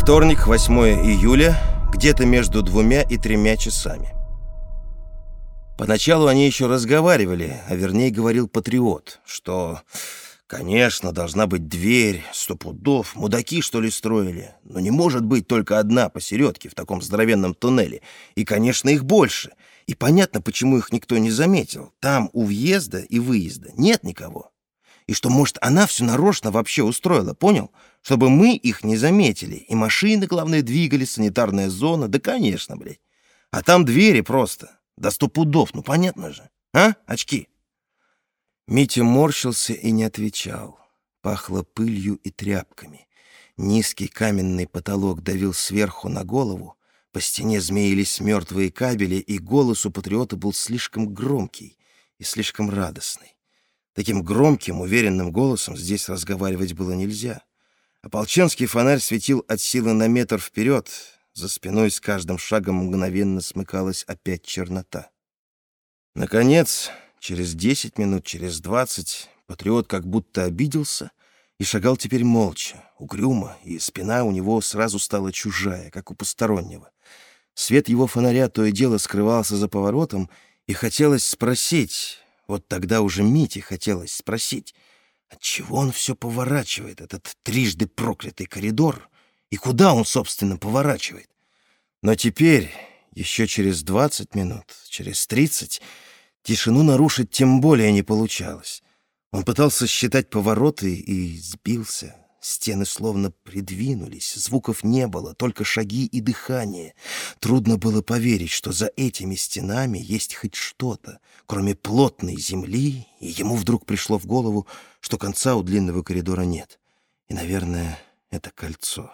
Вторник, 8 июля, где-то между двумя и тремя часами. Поначалу они еще разговаривали, а вернее говорил патриот, что, конечно, должна быть дверь, сто пудов, мудаки, что ли, строили, но не может быть только одна посередке в таком здоровенном туннеле, и, конечно, их больше, и понятно, почему их никто не заметил. Там у въезда и выезда нет никого. И что, может, она все нарочно вообще устроила, понял? Чтобы мы их не заметили. И машины, главное, двигали, санитарная зона. Да, конечно, блядь. А там двери просто. До сто пудов, ну понятно же. А, очки? Митя морщился и не отвечал. Пахло пылью и тряпками. Низкий каменный потолок давил сверху на голову, по стене змеились мертвые кабели, и голос у патриота был слишком громкий и слишком радостный. Таким громким, уверенным голосом здесь разговаривать было нельзя. Ополченский фонарь светил от силы на метр вперед, за спиной с каждым шагом мгновенно смыкалась опять чернота. Наконец, через десять минут, через двадцать, патриот как будто обиделся и шагал теперь молча, угрюмо, и спина у него сразу стала чужая, как у постороннего. Свет его фонаря то и дело скрывался за поворотом, и хотелось спросить, вот тогда уже Мите хотелось спросить, отчего он все поворачивает, этот трижды проклятый коридор, и куда он, собственно, поворачивает. Но теперь, еще через двадцать минут, через тридцать, тишину нарушить тем более не получалось. Он пытался считать повороты и сбился, Стены словно придвинулись, звуков не было, только шаги и дыхание. Трудно было поверить, что за этими стенами есть хоть что-то, кроме плотной земли, и ему вдруг пришло в голову, что конца у длинного коридора нет. И, наверное, это кольцо.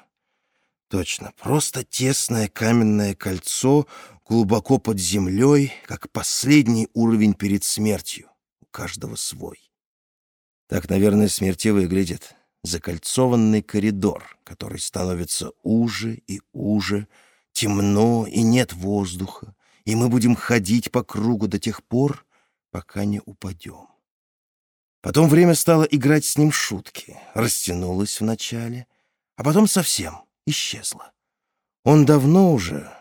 Точно, просто тесное каменное кольцо глубоко под землей, как последний уровень перед смертью. У каждого свой. Так, наверное, смерти выглядит закольцованный коридор, который становится уже и уже, темно и нет воздуха, и мы будем ходить по кругу до тех пор, пока не упадем. Потом время стало играть с ним шутки, растянулось вначале, а потом совсем исчезло. Он давно уже,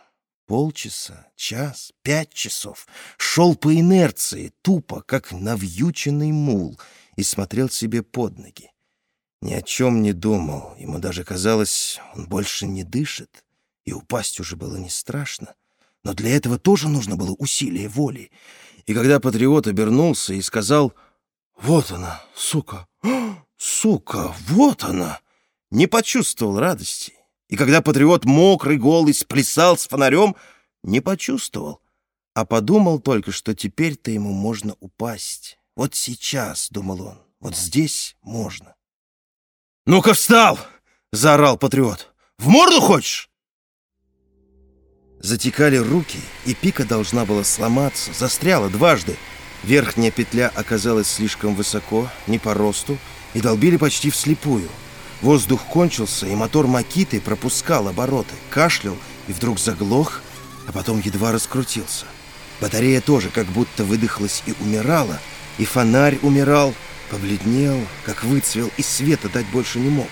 полчаса, час, пять часов, шел по инерции, тупо, как навьюченный мул, и смотрел себе под ноги ни о чем не думал. Ему даже казалось, он больше не дышит, и упасть уже было не страшно. Но для этого тоже нужно было усилие воли. И когда патриот обернулся и сказал «Вот она, сука! Сука, вот она!» не почувствовал радости. И когда патриот мокрый, голый, сплясал с фонарем, не почувствовал, а подумал только, что теперь-то ему можно упасть. Вот сейчас, — думал он, — вот здесь можно. «Ну-ка встал!» — заорал патриот. «В морду хочешь?» Затекали руки, и пика должна была сломаться, застряла дважды. Верхняя петля оказалась слишком высоко, не по росту, и долбили почти вслепую. Воздух кончился, и мотор Макиты пропускал обороты, кашлял и вдруг заглох, а потом едва раскрутился. Батарея тоже как будто выдохлась и умирала, и фонарь умирал, Побледнел, как выцвел, и света дать больше не мог.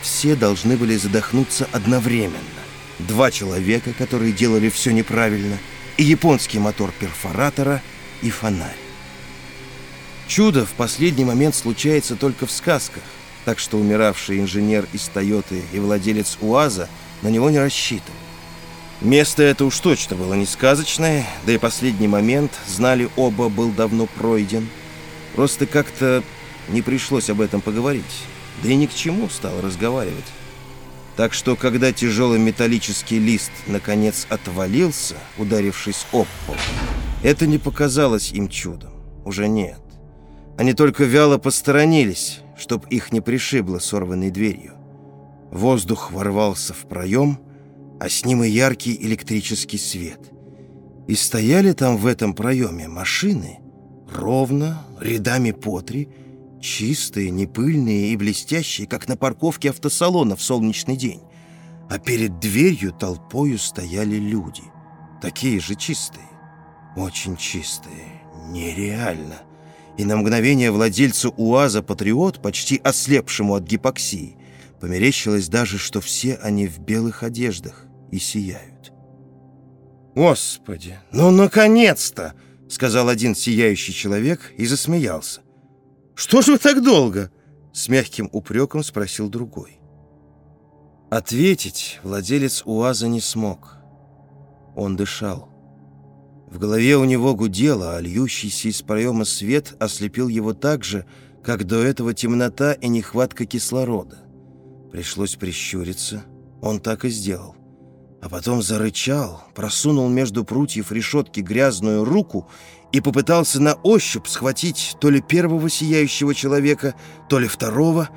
Все должны были задохнуться одновременно. Два человека, которые делали все неправильно, и японский мотор перфоратора, и фонарь. Чудо в последний момент случается только в сказках, так что умиравший инженер из «Тойоты» и владелец УАЗа на него не рассчитывал. Место это уж точно было не сказочное, да и последний момент, знали оба, был давно пройден – Просто как-то не пришлось об этом поговорить. Да и ни к чему стал разговаривать. Так что, когда тяжелый металлический лист наконец отвалился, ударившись об пол, это не показалось им чудом. Уже нет. Они только вяло посторонились, чтоб их не пришибло сорванной дверью. Воздух ворвался в проем, а с ним и яркий электрический свет. И стояли там в этом проеме машины — Ровно, рядами по три, чистые, непыльные и блестящие, как на парковке автосалона в солнечный день. А перед дверью толпою стояли люди. Такие же чистые. Очень чистые. Нереально. И на мгновение владельцу УАЗа «Патриот», почти ослепшему от гипоксии, Померещилось даже, что все они в белых одеждах и сияют. «Господи, ну наконец-то!» — сказал один сияющий человек и засмеялся. «Что же вы так долго?» — с мягким упреком спросил другой. Ответить владелец УАЗа не смог. Он дышал. В голове у него гудело, а льющийся из проема свет ослепил его так же, как до этого темнота и нехватка кислорода. Пришлось прищуриться. Он так и сделал. А потом зарычал, просунул между прутьев решетки грязную руку и попытался на ощупь схватить то ли первого сияющего человека, то ли второго.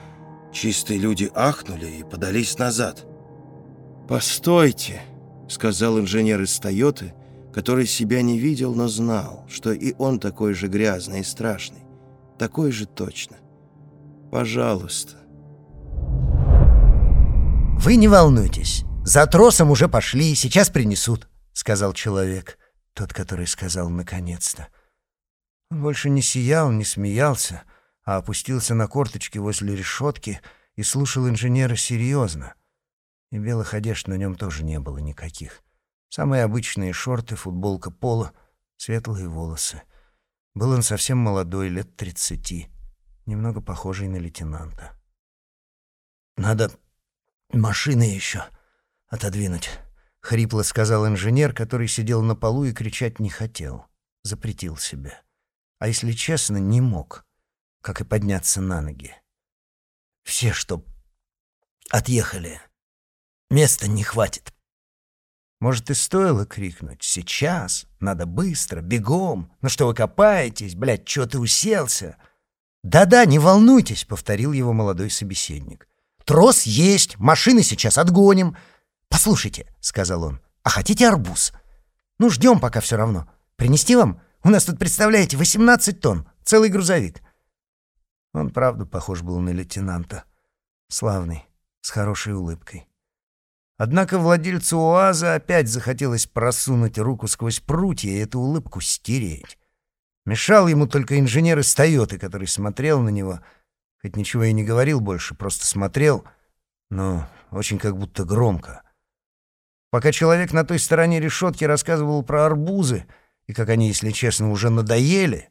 Чистые люди ахнули и подались назад. «Постойте», — сказал инженер из «Тойоты», который себя не видел, но знал, что и он такой же грязный и страшный, такой же точно. «Пожалуйста». «Вы не волнуйтесь, за тросом уже пошли, сейчас принесут», — сказал человек, тот, который сказал «наконец-то». Он больше не сиял, не смеялся, а опустился на корточки возле решетки и слушал инженера серьезно. И белых одежд на нем тоже не было никаких. Самые обычные шорты, футболка пола, светлые волосы. Был он совсем молодой, лет тридцати, немного похожий на лейтенанта. «Надо машины еще отодвинуть», — хрипло сказал инженер, который сидел на полу и кричать не хотел, запретил себе. А если честно, не мог, как и подняться на ноги. «Все, что отъехали, места не хватит». Может, и стоило крикнуть «Сейчас! Надо быстро! Бегом! Ну что вы копаетесь? Блядь, чё ты уселся?» «Да-да, не волнуйтесь», — повторил его молодой собеседник. «Трос есть, машины сейчас отгоним». «Послушайте», — сказал он, — «а хотите арбуз?» «Ну, ждем пока все равно. Принести вам? У нас тут, представляете, 18 тонн, целый грузовик». Он, правда, похож был на лейтенанта. Славный, с хорошей улыбкой. Однако владельцу УАЗа опять захотелось просунуть руку сквозь прутья и эту улыбку стереть. Мешал ему только инженер из «Тойоты», который смотрел на него, хоть ничего и не говорил больше, просто смотрел, но очень как будто громко. Пока человек на той стороне решетки рассказывал про арбузы, и как они, если честно, уже надоели,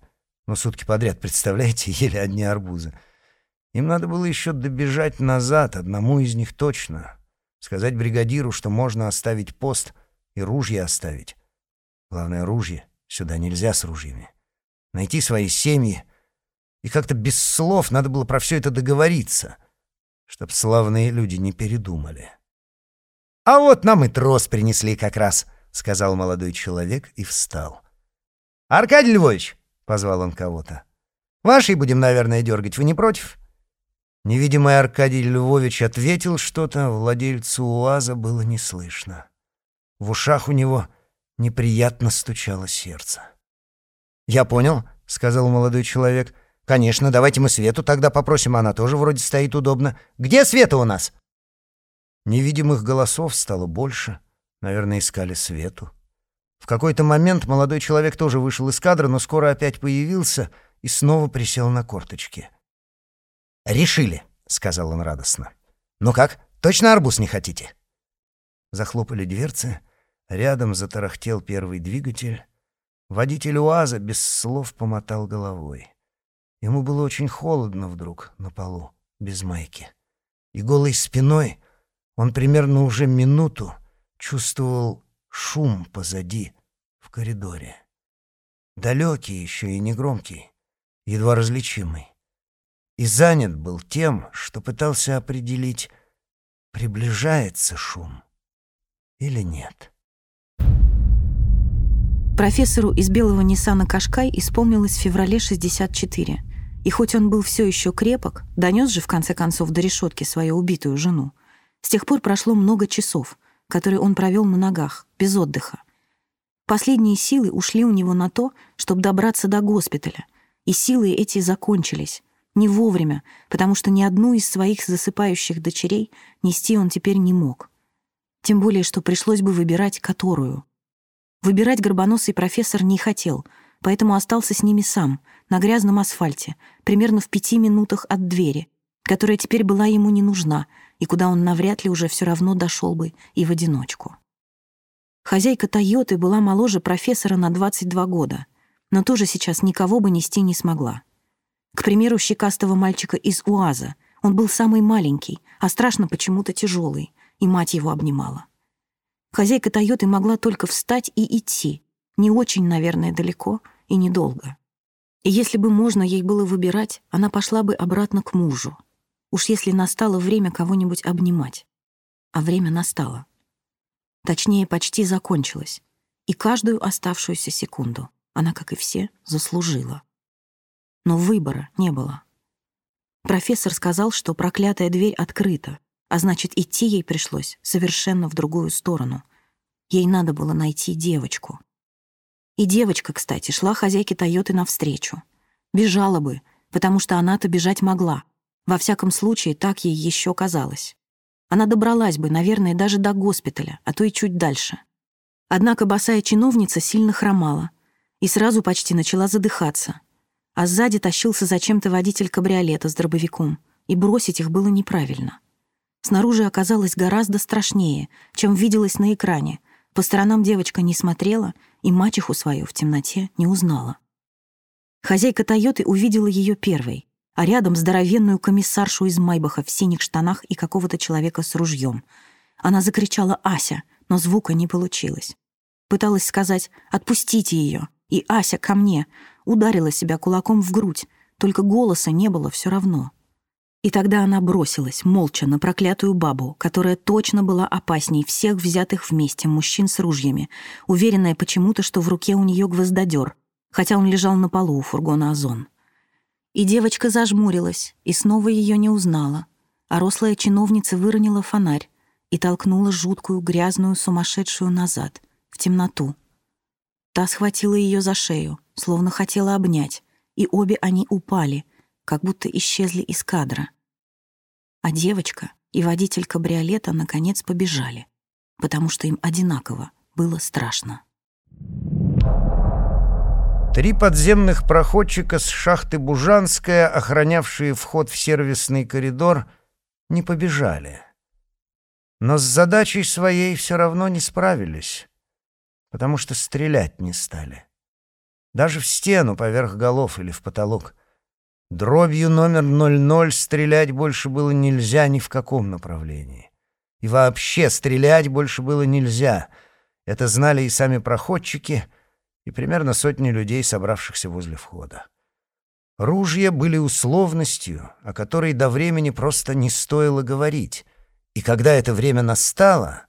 но сутки подряд, представляете, ели одни арбузы, им надо было еще добежать назад, одному из них точно — Сказать бригадиру, что можно оставить пост и ружья оставить. Главное, ружье. Сюда нельзя с ружьями. Найти свои семьи. И как-то без слов надо было про все это договориться, чтоб славные люди не передумали. «А вот нам и трос принесли как раз», — сказал молодой человек и встал. «Аркадий Львович!» — позвал он кого-то. «Вашей будем, наверное, дергать. Вы не против?» Невидимый Аркадий Львович ответил что-то, владельцу УАЗа было не слышно. В ушах у него неприятно стучало сердце. «Я понял», — сказал молодой человек. «Конечно, давайте мы Свету тогда попросим, она тоже вроде стоит удобно. Где Света у нас?» Невидимых голосов стало больше. Наверное, искали Свету. В какой-то момент молодой человек тоже вышел из кадра, но скоро опять появился и снова присел на корточки. «Решили», — сказал он радостно. «Ну как, точно арбуз не хотите?» Захлопали дверцы, рядом затарахтел первый двигатель. Водитель УАЗа без слов помотал головой. Ему было очень холодно вдруг на полу, без майки. И голой спиной он примерно уже минуту чувствовал шум позади, в коридоре. Далекий еще и негромкий, едва различимый и занят был тем, что пытался определить, приближается шум или нет. Профессору из белого Ниссана Кашкай исполнилось в феврале 64, и хоть он был все еще крепок, донес же в конце концов до решетки свою убитую жену. С тех пор прошло много часов, которые он провел на ногах, без отдыха. Последние силы ушли у него на то, чтобы добраться до госпиталя, и силы эти закончились, не вовремя, потому что ни одну из своих засыпающих дочерей нести он теперь не мог. Тем более, что пришлось бы выбирать которую. Выбирать горбоносый профессор не хотел, поэтому остался с ними сам, на грязном асфальте, примерно в пяти минутах от двери, которая теперь была ему не нужна и куда он навряд ли уже все равно дошел бы и в одиночку. Хозяйка «Тойоты» была моложе профессора на 22 года, но тоже сейчас никого бы нести не смогла. К примеру, щекастого мальчика из УАЗа. Он был самый маленький, а страшно почему-то тяжелый, и мать его обнимала. Хозяйка «Тойоты» могла только встать и идти, не очень, наверное, далеко и недолго. И если бы можно ей было выбирать, она пошла бы обратно к мужу. Уж если настало время кого-нибудь обнимать. А время настало. Точнее, почти закончилось. И каждую оставшуюся секунду она, как и все, заслужила. Но выбора не было. Профессор сказал, что проклятая дверь открыта, а значит, идти ей пришлось совершенно в другую сторону. Ей надо было найти девочку. И девочка, кстати, шла хозяйке Тойоты навстречу. Бежала бы, потому что она-то бежать могла. Во всяком случае, так ей еще казалось. Она добралась бы, наверное, даже до госпиталя, а то и чуть дальше. Однако босая чиновница сильно хромала и сразу почти начала задыхаться. А сзади тащился зачем-то водитель кабриолета с дробовиком, и бросить их было неправильно. Снаружи оказалось гораздо страшнее, чем виделось на экране. По сторонам девочка не смотрела и мачеху свою в темноте не узнала. Хозяйка «Тойоты» увидела ее первой, а рядом здоровенную комиссаршу из Майбаха в синих штанах и какого-то человека с ружьем. Она закричала «Ася», но звука не получилось. Пыталась сказать «Отпустите ее!» и «Ася, ко мне!» ударила себя кулаком в грудь, только голоса не было все равно. И тогда она бросилась, молча, на проклятую бабу, которая точно была опасней всех взятых вместе мужчин с ружьями, уверенная почему-то, что в руке у нее гвоздодер, хотя он лежал на полу у фургона «Озон». И девочка зажмурилась, и снова ее не узнала, а рослая чиновница выронила фонарь и толкнула жуткую, грязную, сумасшедшую назад, в темноту. Та схватила ее за шею, словно хотела обнять, и обе они упали — как будто исчезли из кадра. А девочка и водитель кабриолета наконец побежали, потому что им одинаково было страшно. Три подземных проходчика с шахты Бужанская, охранявшие вход в сервисный коридор, не побежали. Но с задачей своей все равно не справились, потому что стрелять не стали. Даже в стену поверх голов или в потолок — Дробью номер 00 стрелять больше было нельзя ни в каком направлении. И вообще стрелять больше было нельзя. Это знали и сами проходчики, и примерно сотни людей, собравшихся возле входа. Ружья были условностью, о которой до времени просто не стоило говорить. И когда это время настало,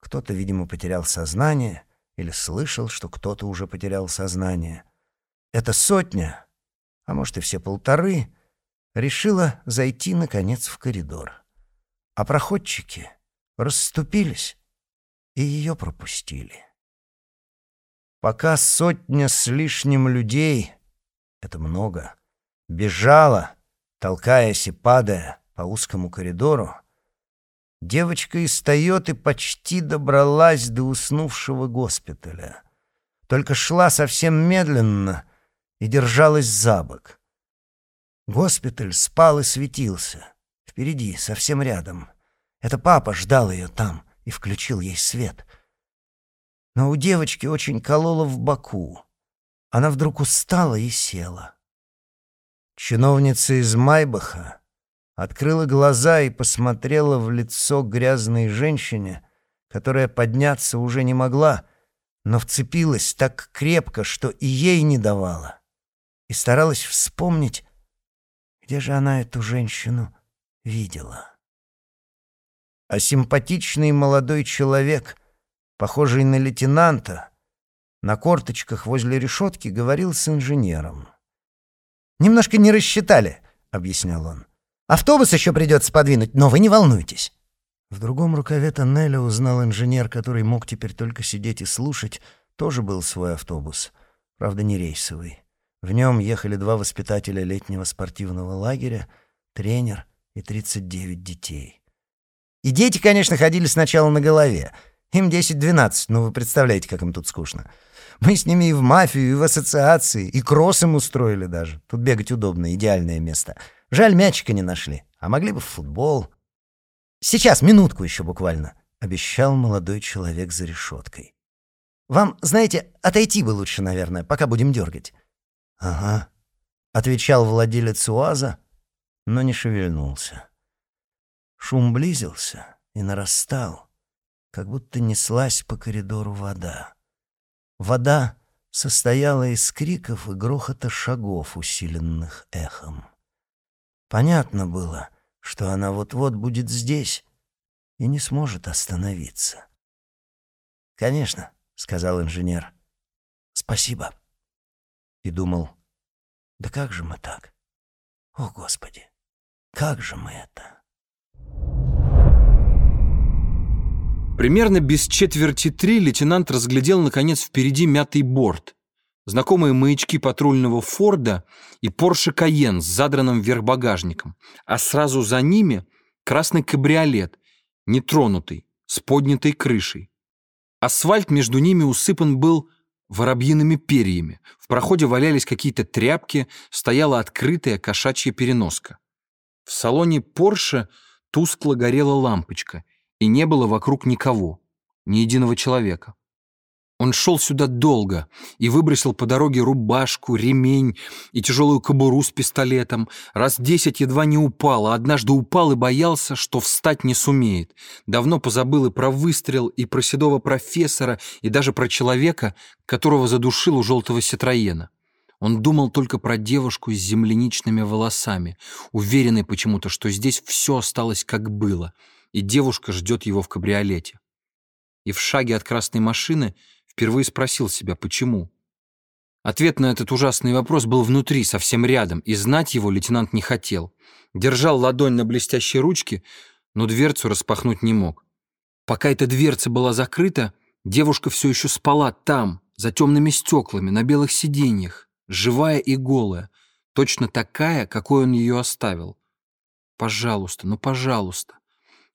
кто-то, видимо, потерял сознание или слышал, что кто-то уже потерял сознание. Эта сотня а может и все полторы, решила зайти, наконец, в коридор. А проходчики расступились и ее пропустили. Пока сотня с лишним людей, это много, бежала, толкаясь и падая по узкому коридору, девочка из Тойоты почти добралась до уснувшего госпиталя. Только шла совсем медленно — и держалась за бок. Госпиталь спал и светился. Впереди, совсем рядом. Это папа ждал ее там и включил ей свет. Но у девочки очень кололо в боку. Она вдруг устала и села. Чиновница из Майбаха открыла глаза и посмотрела в лицо грязной женщине, которая подняться уже не могла, но вцепилась так крепко, что и ей не давала и старалась вспомнить, где же она эту женщину видела. А симпатичный молодой человек, похожий на лейтенанта, на корточках возле решетки говорил с инженером. «Немножко не рассчитали», — объяснял он. «Автобус еще придется подвинуть, но вы не волнуйтесь». В другом рукаве тоннеля узнал инженер, который мог теперь только сидеть и слушать, тоже был свой автобус, правда, не рейсовый. В нем ехали два воспитателя летнего спортивного лагеря, тренер и 39 детей. И дети, конечно, ходили сначала на голове. Им 10-12, ну вы представляете, как им тут скучно. Мы с ними и в мафию, и в ассоциации, и кросс им устроили даже. Тут бегать удобно, идеальное место. Жаль, мячика не нашли. А могли бы в футбол. Сейчас, минутку еще буквально, обещал молодой человек за решеткой. Вам, знаете, отойти бы лучше, наверное, пока будем дергать. Ага, отвечал владелец УАЗа, но не шевельнулся. Шум близился и нарастал, как будто неслась по коридору вода. Вода состояла из криков и грохота шагов, усиленных эхом. Понятно было, что она вот-вот будет здесь и не сможет остановиться. «Конечно», — сказал инженер. «Спасибо». И думал, «Да как же мы так? О, Господи, как же мы это?» Примерно без четверти три лейтенант разглядел, наконец, впереди мятый борт. Знакомые маячки патрульного Форда и Порше Каен с задранным вверх багажником, а сразу за ними красный кабриолет, нетронутый, с поднятой крышей. Асфальт между ними усыпан был воробьиными перьями. В проходе валялись какие-то тряпки, стояла открытая кошачья переноска. В салоне Порше тускло горела лампочка, и не было вокруг никого, ни единого человека. Он шел сюда долго и выбросил по дороге рубашку, ремень и тяжелую кобуру с пистолетом. Раз десять едва не упал, а однажды упал и боялся, что встать не сумеет. Давно позабыл и про выстрел, и про седого профессора, и даже про человека, которого задушил у желтого Ситроена. Он думал только про девушку с земляничными волосами, уверенный почему-то, что здесь все осталось как было, и девушка ждет его в кабриолете. И в шаге от красной машины — Впервые спросил себя, почему. Ответ на этот ужасный вопрос был внутри, совсем рядом, и знать его лейтенант не хотел. Держал ладонь на блестящей ручке, но дверцу распахнуть не мог. Пока эта дверца была закрыта, девушка все еще спала там, за темными стеклами, на белых сиденьях, живая и голая, точно такая, какой он ее оставил. Пожалуйста, ну пожалуйста.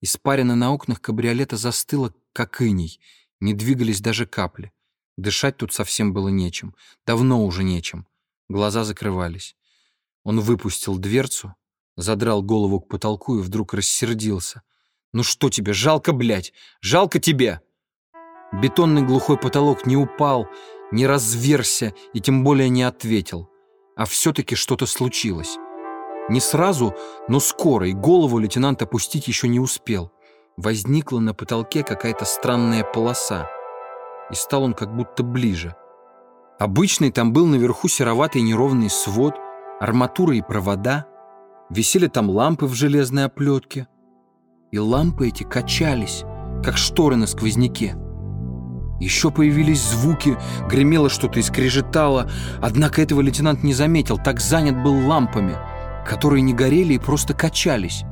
Испарина на окнах кабриолета застыла, как иней, не двигались даже капли. Дышать тут совсем было нечем. Давно уже нечем. Глаза закрывались. Он выпустил дверцу, задрал голову к потолку и вдруг рассердился. «Ну что тебе, жалко, блядь? Жалко тебе!» Бетонный глухой потолок не упал, не разверся и тем более не ответил. А все-таки что-то случилось. Не сразу, но скоро, и голову лейтенант опустить еще не успел возникла на потолке какая-то странная полоса, и стал он как будто ближе. Обычный там был наверху сероватый неровный свод, арматура и провода, висели там лампы в железной оплетке, и лампы эти качались, как шторы на сквозняке. Еще появились звуки, гремело что-то и скрежетало, однако этого лейтенант не заметил, так занят был лампами, которые не горели и просто качались,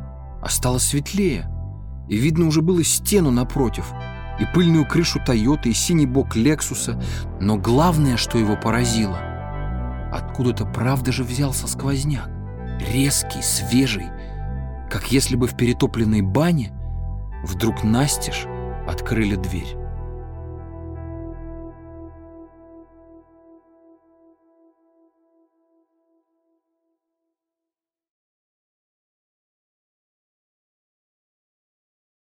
а стало светлее. И видно уже было стену напротив, и пыльную крышу Тойоты, и синий бок Лексуса, но главное, что его поразило, откуда-то правда же взялся сквозняк, резкий, свежий, как если бы в перетопленной бане вдруг настежь открыли дверь.